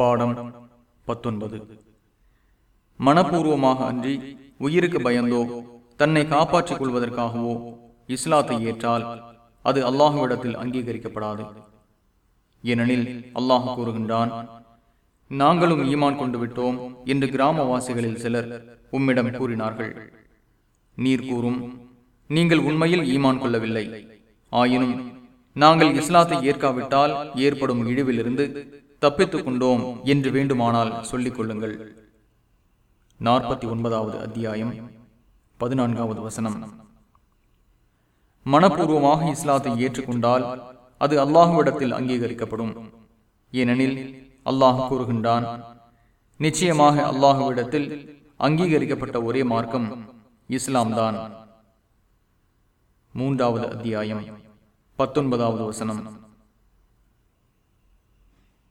பாடம் பத்தொன்பது. மனப்பூர்வமாக அன்றி உயிருக்கு பயந்தோ தன்னை காப்பாற்றிக் கொள்வதற்காகவோ இஸ்லாத்தை ஏற்றால் அது அல்லாஹுவிடத்தில் அங்கீகரிக்கப்படாது. ஏனெனில் அல்லாஹ் கூறுகின்றான் நாங்களும் ஈமான் கொண்டு விட்டோம் என்று கிராமவாசிகளில் சிலர் உம்மிடம் கூறினார்கள். நீர் கூறும் நீங்கள் உண்மையில் ஈமான் கொள்ளவில்லை. ஆயினும் நாங்கள் இஸ்லாத்தை ஏற்காவிட்டால் ஏற்படும் இழிவிலிருந்து தப்பித்துக் கொண்டோம் என்று வேண்டுமானால் சொல்லிக் கொள்ளுங்கள் நாற்பத்தி ஒன்பதாவது அத்தியாயம் பதினான்காவது வசனம். மனப்பூர்வமாக இஸ்லாத்தை ஏற்றுக்கொண்டால் அது அல்லாஹுவிடத்தில் அங்கீகரிக்கப்படும். ஏனெனில் அல்லாஹ் கூறுகின்றான் நிச்சயமாக அல்லாஹுவிடத்தில் அங்கீகரிக்கப்பட்ட ஒரே மார்க்கம் இஸ்லாம் தான் மூன்றாவது அத்தியாயம் பத்தொன்பதாவது வசனம்.